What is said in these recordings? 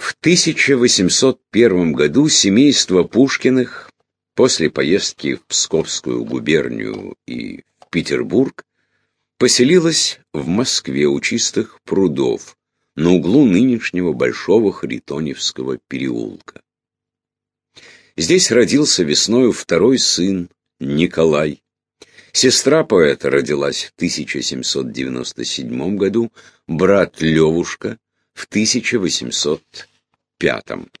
В 1801 году семейство Пушкиных после поездки в Псковскую губернию и в Петербург поселилось в Москве у чистых прудов на углу нынешнего Большого Харитоневского переулка. Здесь родился весною второй сын Николай. Сестра поэта родилась в 1797 году, брат Левушка в 1805.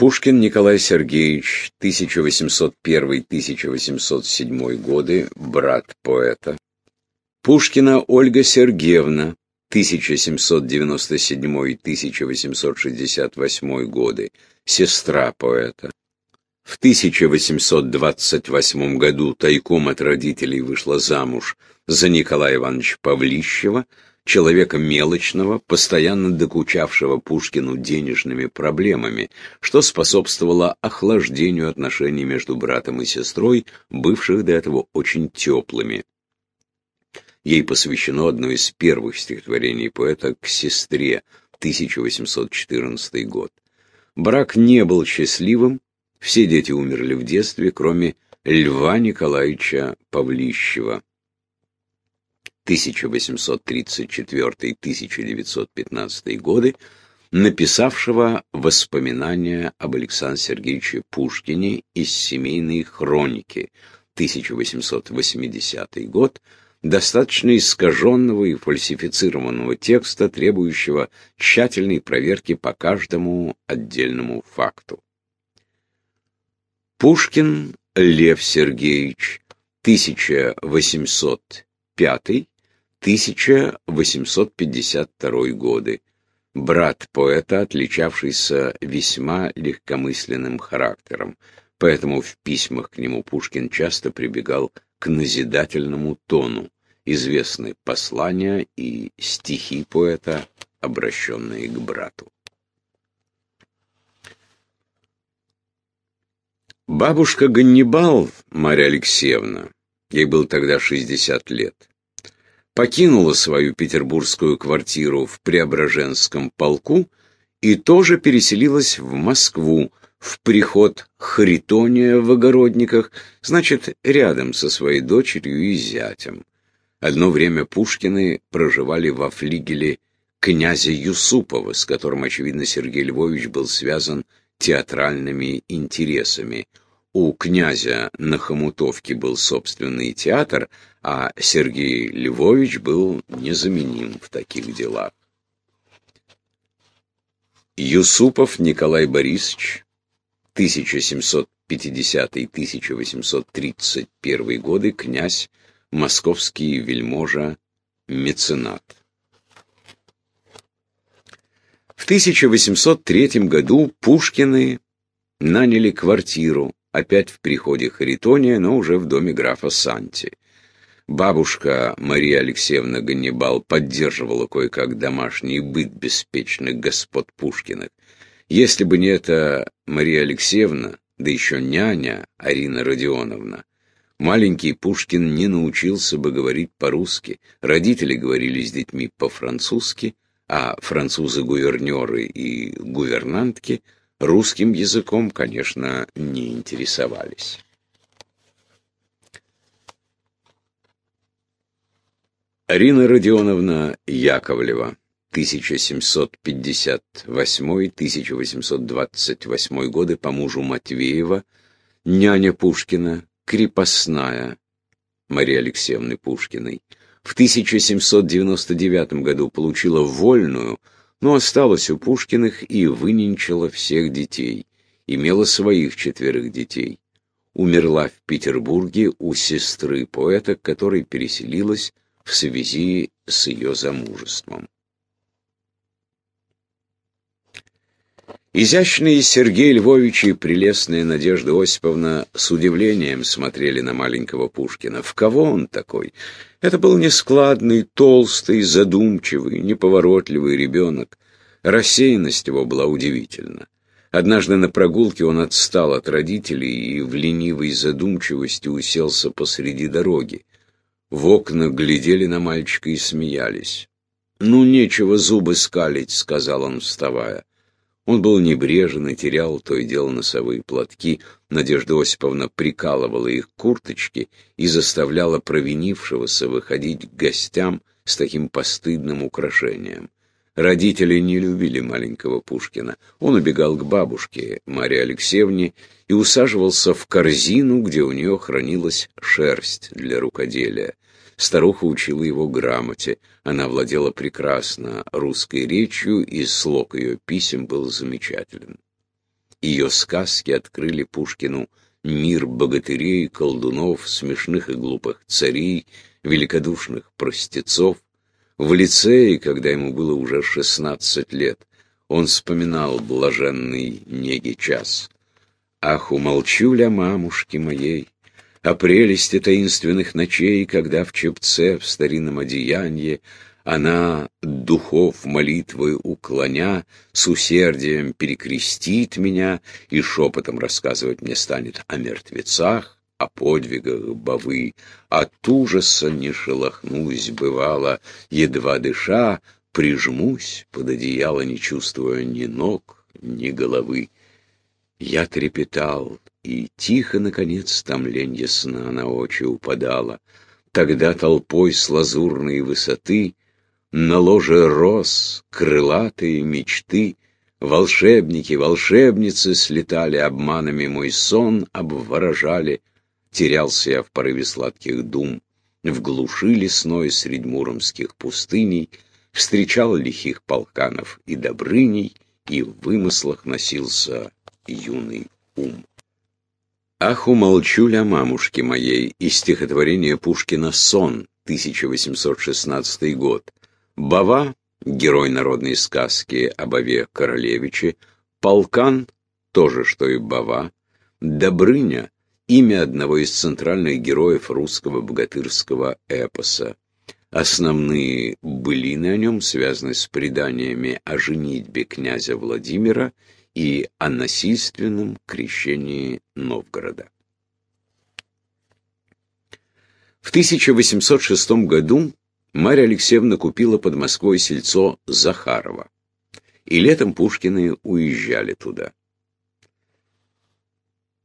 Пушкин Николай Сергеевич, 1801-1807 годы, брат поэта. Пушкина Ольга Сергеевна, 1797-1868 годы, сестра поэта. В 1828 году тайком от родителей вышла замуж за Николая Ивановича Павлищева, человека мелочного, постоянно докучавшего Пушкину денежными проблемами, что способствовало охлаждению отношений между братом и сестрой, бывших до этого очень теплыми. Ей посвящено одно из первых стихотворений поэта «К сестре» 1814 год. Брак не был счастливым, все дети умерли в детстве, кроме Льва Николаевича Павлищева. 1834-1915 годы, написавшего воспоминания об Александре Сергеевиче Пушкине из семейной хроники 1880 год, достаточно искаженного и фальсифицированного текста, требующего тщательной проверки по каждому отдельному факту. Пушкин Лев Сергеевич, 1805-1852 годы, брат поэта, отличавшийся весьма легкомысленным характером, поэтому в письмах к нему Пушкин часто прибегал к назидательному тону, известны послания и стихи поэта, обращенные к брату. Бабушка Ганнибал, Марья Алексеевна, ей был тогда 60 лет, покинула свою петербургскую квартиру в Преображенском полку и тоже переселилась в Москву, в приход Харитония в Огородниках, значит, рядом со своей дочерью и зятем. Одно время Пушкины проживали во флигеле князя Юсупова, с которым, очевидно, Сергей Львович был связан театральными интересами. У князя на Хомутовке был собственный театр, а Сергей Львович был незаменим в таких делах. Юсупов Николай Борисович, 1750-1831 годы, князь, московский вельможа, меценат. В 1803 году Пушкины наняли квартиру, опять в приходе Харитония, но уже в доме графа Санти. Бабушка Мария Алексеевна Ганнибал поддерживала кое-как домашний быт беспечных господ Пушкиных. Если бы не эта Мария Алексеевна, да еще няня Арина Родионовна, маленький Пушкин не научился бы говорить по-русски, родители говорили с детьми по-французски, а французы-гувернеры и гувернантки русским языком, конечно, не интересовались. Арина Родионовна Яковлева, 1758-1828 годы по мужу Матвеева, няня Пушкина, крепостная Марии Алексеевны Пушкиной, в 1799 году получила вольную, но осталась у Пушкиных и выненчила всех детей. Имела своих четверых детей. Умерла в Петербурге у сестры поэта, которой переселилась в связи с ее замужеством. Изящные Сергей Львович и прелестная Надежда Осиповна с удивлением смотрели на маленького Пушкина. В кого он такой? Это был нескладный, толстый, задумчивый, неповоротливый ребенок. Рассеянность его была удивительна. Однажды на прогулке он отстал от родителей и в ленивой задумчивости уселся посреди дороги. в окна глядели на мальчика и смеялись. «Ну, нечего зубы скалить», — сказал он, вставая. Он был небрежен и терял то и дело носовые платки. Надежда Осиповна прикалывала их курточки и заставляла провинившегося выходить к гостям с таким постыдным украшением. Родители не любили маленького Пушкина. Он убегал к бабушке, Марии Алексеевне, и усаживался в корзину, где у нее хранилась шерсть для рукоделия. Старуха учила его грамоте. Она владела прекрасно русской речью, и слог ее писем был замечателен. Ее сказки открыли Пушкину мир богатырей, колдунов, смешных и глупых царей, великодушных простецов. В лицее, когда ему было уже шестнадцать лет, он вспоминал блаженный неги час. «Ах, умолчу ля мамушки моей, о прелести таинственных ночей, когда в чепце, в старинном одеянии, она, духов молитвы уклоня, с усердием перекрестит меня и шепотом рассказывать мне станет о мертвецах, о подвигах бавы. От ужаса не шелохнусь, бывало, едва дыша, прижмусь под одеяло, не чувствуя ни ног, ни головы. Я трепетал, и тихо, наконец, томленье сна на очи упадало. Тогда толпой с лазурной высоты На ложе рос крылатые мечты, Волшебники, волшебницы слетали, Обманами мой сон обворожали. Терялся я в порыве сладких дум, В глуши лесной средь муромских пустыней Встречал лихих полканов и добрыней, И в вымыслах носился юный ум. «Ах, умолчу ля мамушки моей» из стихотворения Пушкина «Сон», 1816 год. Бава, герой народной сказки о Баве Королевиче, Полкан, тоже что и Бава, Добрыня, имя одного из центральных героев русского богатырского эпоса. Основные былины о нем связаны с преданиями о женитьбе князя Владимира и о насильственном крещении Новгорода. В 1806 году Марья Алексеевна купила под Москвой сельцо Захарова, и летом Пушкины уезжали туда.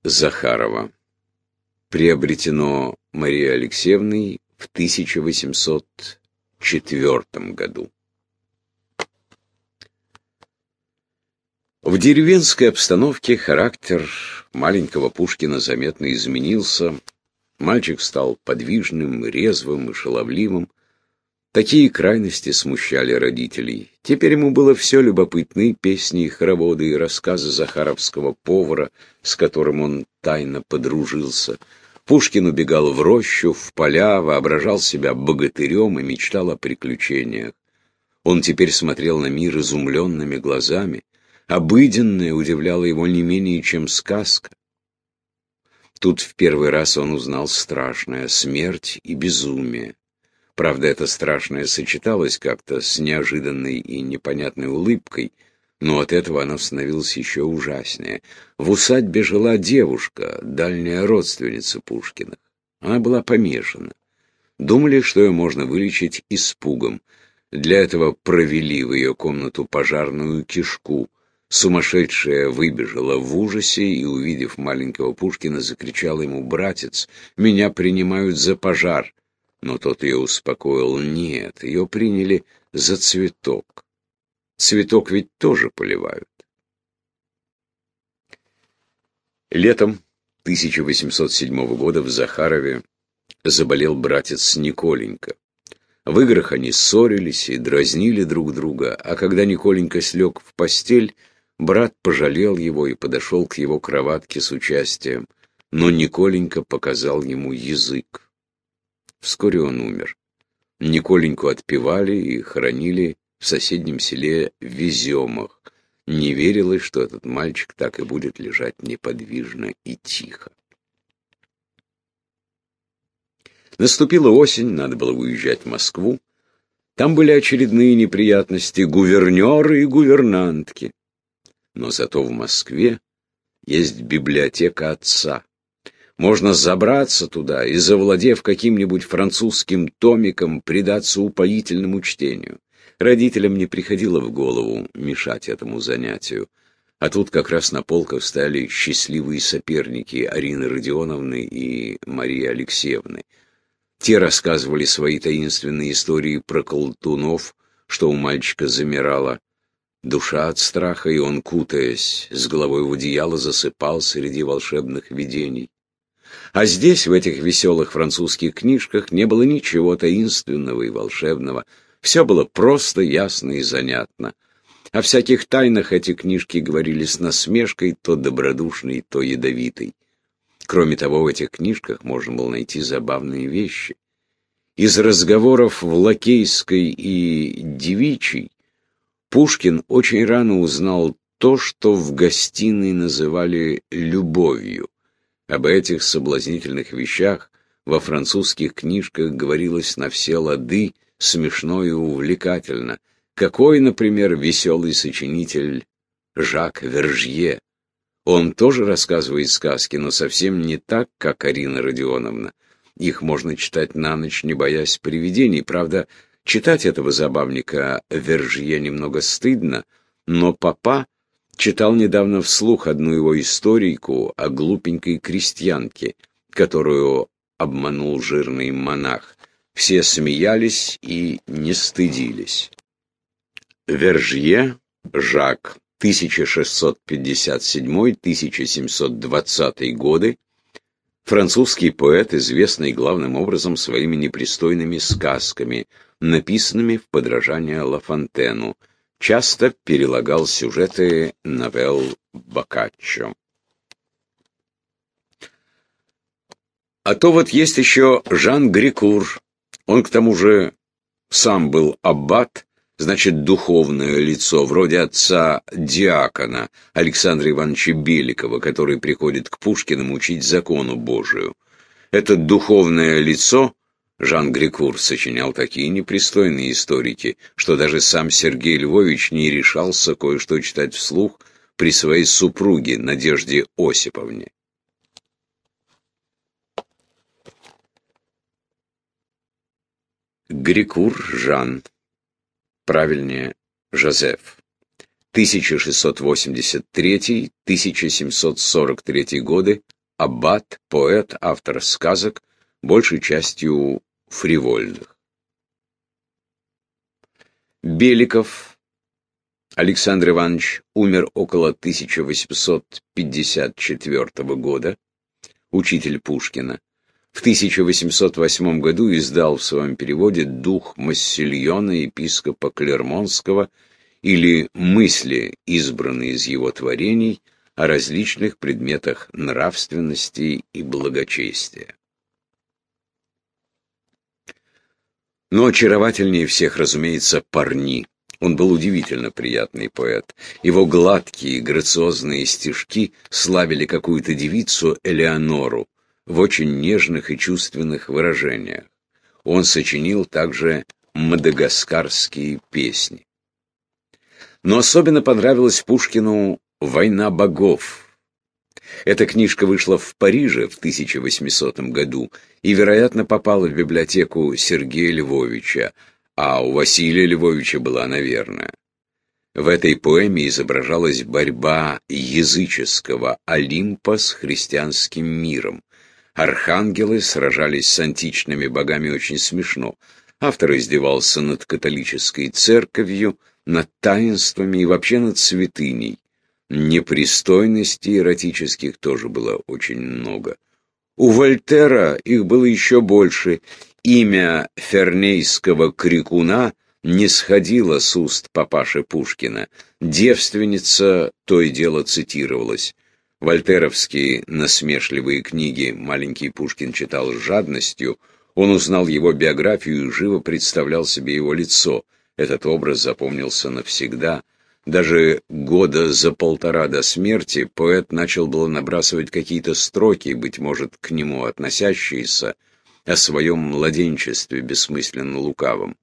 Захарова приобретено Марией Алексеевной в 1804 году. В деревенской обстановке характер маленького Пушкина заметно изменился. Мальчик стал подвижным, резвым и шаловливым. Такие крайности смущали родителей. Теперь ему было все любопытны песни и хороводы, и рассказы захаровского повара, с которым он тайно подружился. Пушкин убегал в рощу, в поля, воображал себя богатырем и мечтал о приключениях. Он теперь смотрел на мир изумленными глазами. Обыденное удивляло его не менее, чем сказка. Тут в первый раз он узнал страшное — смерть и безумие. Правда, это страшное сочеталось как-то с неожиданной и непонятной улыбкой, но от этого оно становилось еще ужаснее. В усадьбе жила девушка, дальняя родственница Пушкиных. Она была помешана. Думали, что ее можно вылечить испугом. Для этого провели в ее комнату пожарную кишку, Сумасшедшая выбежала в ужасе и, увидев маленького Пушкина, закричала ему «Братец, меня принимают за пожар!» Но тот ее успокоил «Нет, ее приняли за цветок. Цветок ведь тоже поливают». Летом 1807 года в Захарове заболел братец Николенька. В играх они ссорились и дразнили друг друга, а когда Николенька слег в постель, Брат пожалел его и подошел к его кроватке с участием, но Николенька показал ему язык. Вскоре он умер. Николеньку отпевали и хоронили в соседнем селе Веземах. Не верилось, что этот мальчик так и будет лежать неподвижно и тихо. Наступила осень, надо было уезжать в Москву. Там были очередные неприятности, гувернеры и гувернантки но зато в Москве есть библиотека отца. Можно забраться туда и, завладев каким-нибудь французским томиком, предаться упоительному чтению. Родителям не приходило в голову мешать этому занятию. А тут как раз на полках стали счастливые соперники Арины Родионовны и Марии Алексеевны. Те рассказывали свои таинственные истории про колтунов, что у мальчика замирала душа от страха, и он, кутаясь с головой в одеяло, засыпал среди волшебных видений. А здесь, в этих веселых французских книжках, не было ничего таинственного и волшебного. Все было просто, ясно и занятно. О всяких тайнах эти книжки говорили с насмешкой, то добродушной, то ядовитой. Кроме того, в этих книжках можно было найти забавные вещи. Из разговоров в Лакейской и Девичьей Пушкин очень рано узнал то, что в гостиной называли «любовью». Об этих соблазнительных вещах во французских книжках говорилось на все лады, смешно и увлекательно. Какой, например, веселый сочинитель Жак Вержье. Он тоже рассказывает сказки, но совсем не так, как Арина Родионовна. Их можно читать на ночь, не боясь привидений. Правда, читать этого забавника Вержье немного стыдно, но папа читал недавно вслух одну его историйку о глупенькой крестьянке, которую обманул жирный монах. Все смеялись и не стыдились. Вержье Жак 1657-1720 годы, французский поэт, известный главным образом своими непристойными сказками, написанными в подражание Лафонтену, часто перелагал сюжеты новелл Боккаччо. А то вот есть еще Жан Грикур. Он к тому же сам был аббат, значит, духовное лицо, вроде отца диакона Александра Ивановича Беликова, который приходит к Пушкинам учить закону Божию. Это духовное лицо Жан Грикур сочинял такие непристойные историки, что даже сам Сергей Львович не решался кое-что читать вслух при своей супруге Надежде Осиповне. Грикур Жан правильнее Жозеф. 1683-1743 годы, аббат, поэт, автор сказок, большей частью фривольных. Беликов Александр Иванович умер около 1854 года, учитель Пушкина. В 1808 году издал в своем переводе «Дух Массильона епископа Клермонского» или «Мысли, избранные из его творений» о различных предметах нравственности и благочестия. Но очаровательнее всех, разумеется, Парни. Он был удивительно приятный поэт. Его гладкие, грациозные стишки славили какую-то девицу Элеонору, в очень нежных и чувственных выражениях. Он сочинил также мадагаскарские песни. Но особенно понравилась Пушкину «Война богов». Эта книжка вышла в Париже в 1800 году и, вероятно, попала в библиотеку Сергея Львовича, а у Василия Львовича была, наверное. В этой поэме изображалась борьба языческого Олимпа с христианским миром. Архангелы сражались с античными богами очень смешно. Автор издевался над католической церковью, над таинствами и вообще над святыней. Непристойностей эротических тоже было очень много. У Вольтера их было еще больше. Имя фернейского крикуна не сходило с уст папаши Пушкина. Девственница то и дело цитировалась. Вольтеровские насмешливые книги маленький Пушкин читал с жадностью. Он узнал его биографию и живо представлял себе его лицо. Этот образ запомнился навсегда. Даже года за полтора до смерти поэт начал было набрасывать какие-то строки, быть может, к нему относящиеся, о своем младенчестве бессмысленно лукавом.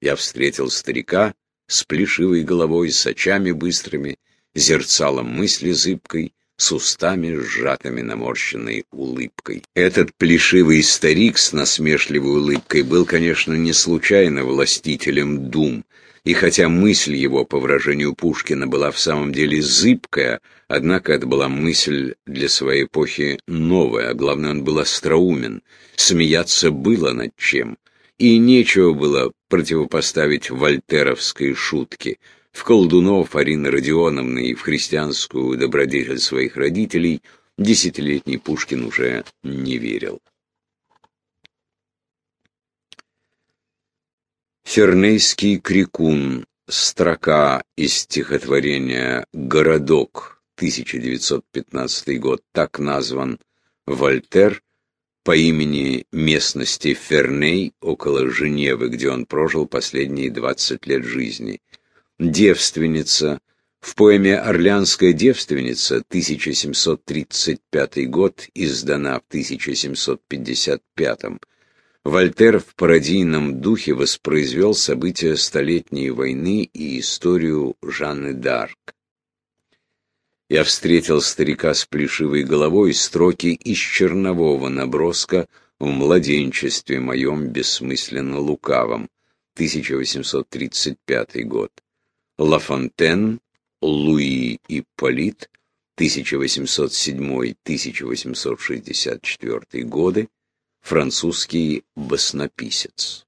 Я встретил старика с плешивой головой, с очами быстрыми, зерцалом мысли зыбкой, с устами, сжатыми наморщенной улыбкой. Этот плешивый старик с насмешливой улыбкой был, конечно, не случайно властителем дум, и хотя мысль его, по выражению Пушкина, была в самом деле зыбкая, однако это была мысль для своей эпохи новая, а главное, он был остроумен, смеяться было над чем, и нечего было противопоставить вольтеровской шутке — в колдунов Арины Родионовны и в христианскую добродетель своих родителей десятилетний Пушкин уже не верил. Фернейский крикун. Строка из стихотворения «Городок», 1915 год, так назван Вольтер по имени местности Ферней около Женевы, где он прожил последние 20 лет жизни. Девственница. В поэме «Орлеанская девственница» 1735 год издана в 1755 Вольтер в пародийном духе воспроизвел события Столетней войны и историю Жанны д'Арк. Я встретил старика с плешивой головой строки из чернового наброска в младенчестве моем бессмысленно лукавом, 1835 год. Ла Фонтен, Луи Ипполит, 1807-1864 годы, французский баснописец.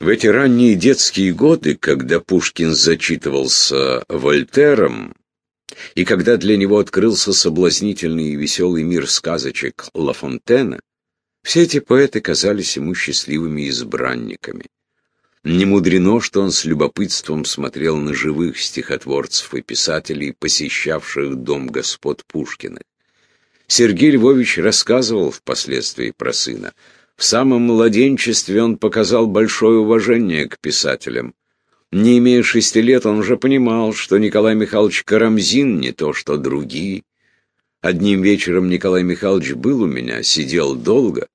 В эти ранние детские годы, когда Пушкин зачитывался Вольтером, и когда для него открылся соблазнительный и веселый мир сказочек Ла Фонтена, все эти поэты казались ему счастливыми избранниками. Не мудрено, что он с любопытством смотрел на живых стихотворцев и писателей, посещавших дом господ Пушкиных. Сергей Львович рассказывал впоследствии про сына. В самом младенчестве он показал большое уважение к писателям. Не имея шести лет, он уже понимал, что Николай Михайлович Карамзин не то, что другие. Одним вечером Николай Михайлович был у меня, сидел долго,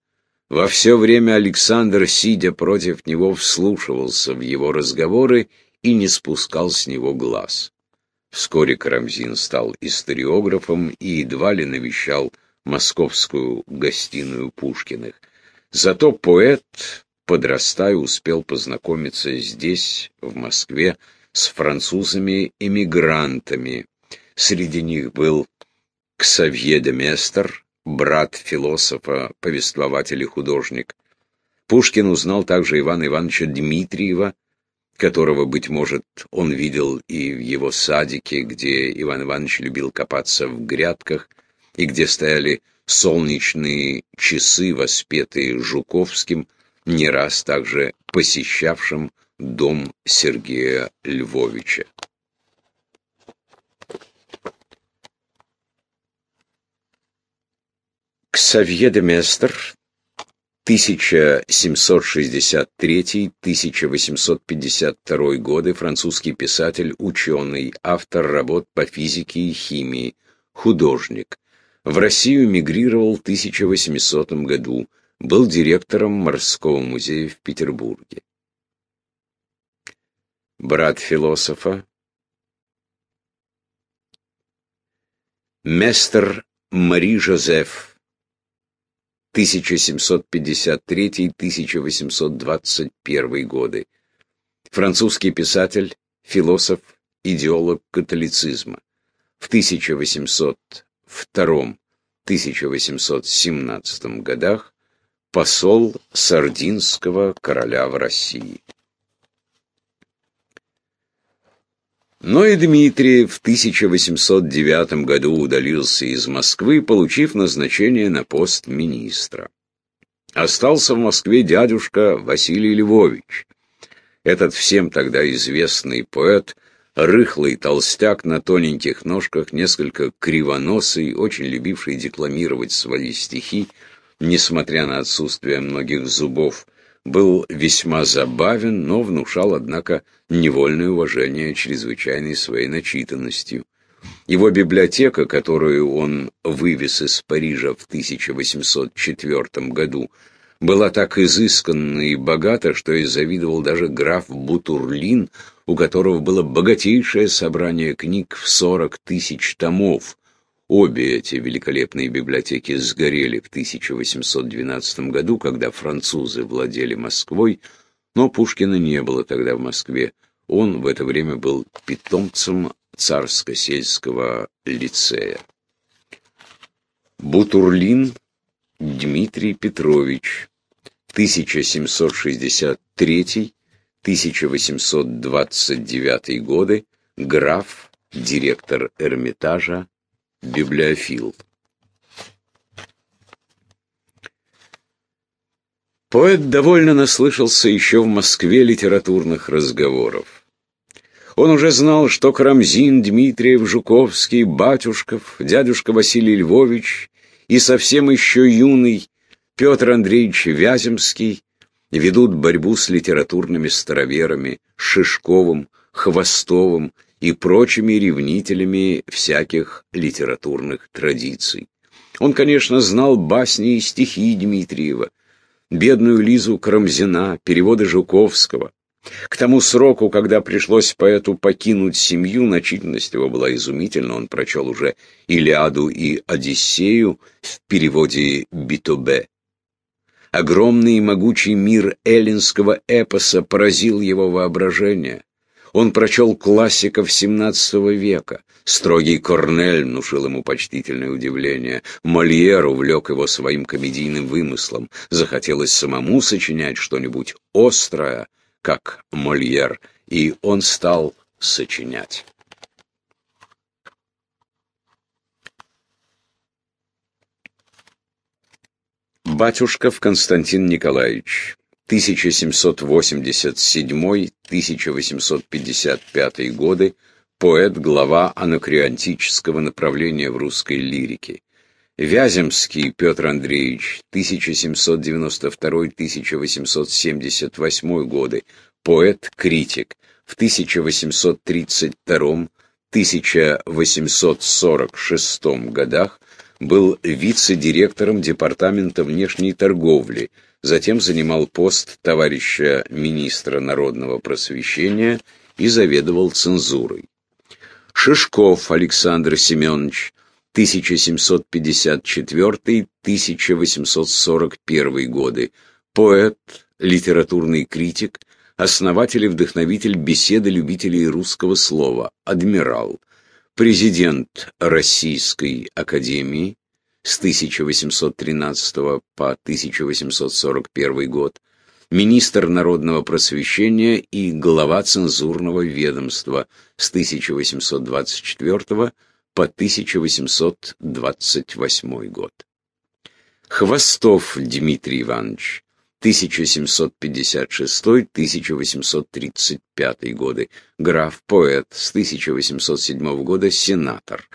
во все время Александр, сидя против него, вслушивался в его разговоры и не спускал с него глаз. Вскоре Карамзин стал историографом и едва ли навещал московскую гостиную Пушкиных. Зато поэт, подрастая, успел познакомиться здесь, в Москве, с французами-эмигрантами. Среди них был Ксавье де Местер, брат философа, повествователь и художник. Пушкин узнал также Ивана Ивановича Дмитриева, которого, быть может, он видел и в его садике, где Иван Иванович любил копаться в грядках, и где стояли солнечные часы, воспетые Жуковским, не раз также посещавшим дом Сергея Львовича. Ксавье де Местер, 1763-1852 годы, французский писатель, ученый, автор работ по физике и химии, художник. В Россию мигрировал в 1800 году, был директором морского музея в Петербурге. Брат философа, Местер Мари Жозеф, 1753-1821 годы. Французский писатель, философ, идеолог католицизма. В 1802-1817 годах посол сардинского короля в России. Но и Дмитрий в 1809 году удалился из Москвы, получив назначение на пост министра. Остался в Москве дядюшка Василий Львович. Этот всем тогда известный поэт, рыхлый толстяк на тоненьких ножках, несколько кривоносый, очень любивший декламировать свои стихи, несмотря на отсутствие многих зубов, был весьма забавен, но внушал, однако, невольное уважение чрезвычайной своей начитанностью. Его библиотека, которую он вывез из Парижа в 1804 году, была так изысканна и богата, что и завидовал даже граф Бутурлин, у которого было богатейшее собрание книг в 40 тысяч томов. Обе эти великолепные библиотеки сгорели в 1812 году, когда французы владели Москвой, но Пушкина не было тогда в Москве. Он в это время был питомцем царско-сельского лицея. Бутурлин Дмитрий Петрович, 1763-1829 годы, граф, директор Эрмитажа, библиофил. Поэт довольно наслышался еще в Москве литературных разговоров. Он уже знал, что Карамзин, Дмитриев, Жуковский, Батюшков, дядюшка Василий Львович и совсем еще юный Петр Андреевич Вяземский ведут борьбу с литературными староверами Шишковым, Хвостовым и прочими ревнителями всяких литературных традиций. Он, конечно, знал басни и стихи Дмитриева, бедную Лизу Карамзина, переводы Жуковского. К тому сроку, когда пришлось поэту покинуть семью, начительность его была изумительна. Он прочел уже «Илиаду» и «Одиссею» в переводе Битобе. Огромный и могучий мир эллинского эпоса поразил его воображение. Он прочел классиков XVII века. Строгий Корнель внушил ему почтительное удивление. Мольер увлек его своим комедийным вымыслом. Захотелось самому сочинять что-нибудь острое, как Мольер, и он стал сочинять. Батюшков Константин Николаевич, 1787-1855 годы, поэт, глава анакреонтического направления в русской лирике. Вяземский Петр Андреевич, 1792-1878 годы, поэт-критик, в 1832-1846 годах был вице-директором Департамента внешней торговли, затем занимал пост товарища министра народного просвещения и заведовал цензурой. Шишков Александр Семенович, 1754-1841 годы, поэт, литературный критик, основатель и вдохновитель беседы любителей русского слова, адмирал, президент Российской Академии с 1813 по 1841 год, министр народного просвещения и глава цензурного ведомства с 1824 по 1828 год. Хвостов Дмитрий Иванович, 1756-1835 годы, граф-поэт, с 1807 года сенатор,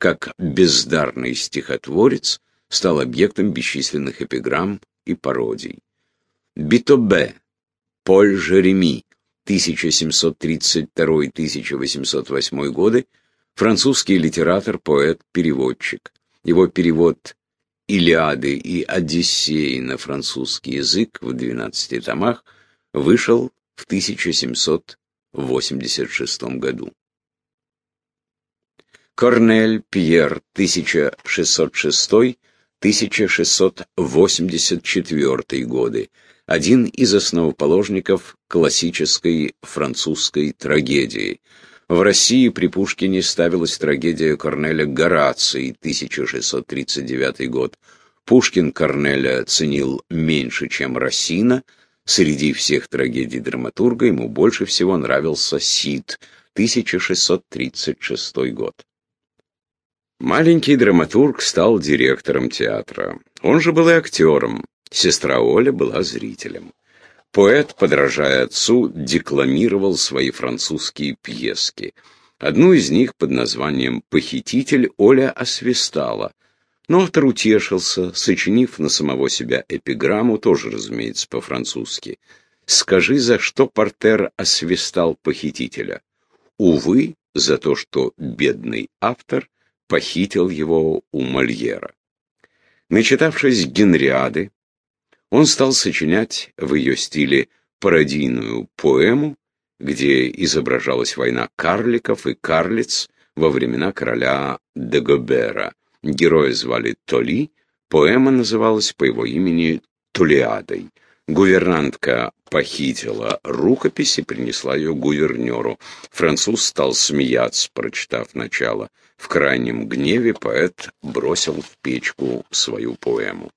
как бездарный стихотворец, стал объектом бесчисленных эпиграмм и пародий. Битобе, Поль Жереми, 1732-1808 годы, французский литератор, поэт, переводчик. Его перевод «Илиады» и «Одиссеи» на французский язык в 12 томах вышел в 1786 году. Корнель Пьер, 1606-1684 годы, один из основоположников классической французской трагедии. В России при Пушкине ставилась трагедия Корнеля Гораций, 1639 год. Пушкин Корнеля ценил меньше, чем Рассина. Среди всех трагедий драматурга ему больше всего нравился Сид, 1636 год. Маленький драматург стал директором театра. Он же был и актером. Сестра Оля была зрителем. Поэт, подражая отцу, декламировал свои французские пьески. Одну из них под названием «Похититель» Оля освистала. Но автор утешился, сочинив на самого себя эпиграмму, тоже, разумеется, по-французски. «Скажи, за что Портер освистал похитителя?» Увы, за то, что бедный автор похитил его у Мольера. Начитавшись Генриады, он стал сочинять в ее стиле пародийную поэму где изображалась война карликов и карлиц во времена короля Дагобера. Героя звали Толи, поэма называлась по его имени Тулиадой. Гувернантка похитила рукопись и принесла ее гувернеру. Француз стал смеяться, прочитав начало. В крайнем гневе поэт бросил в печку свою поэму.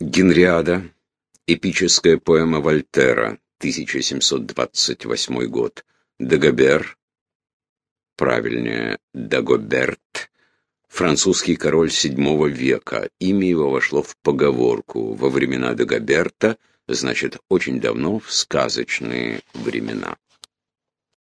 Генриада. Эпическая поэма Вольтера. 1728 год. Дагобер. Правильнее, Дагоберт французский король VII века. Имя его вошло в поговорку во времена Дагоберта, значит, очень давно, в сказочные времена.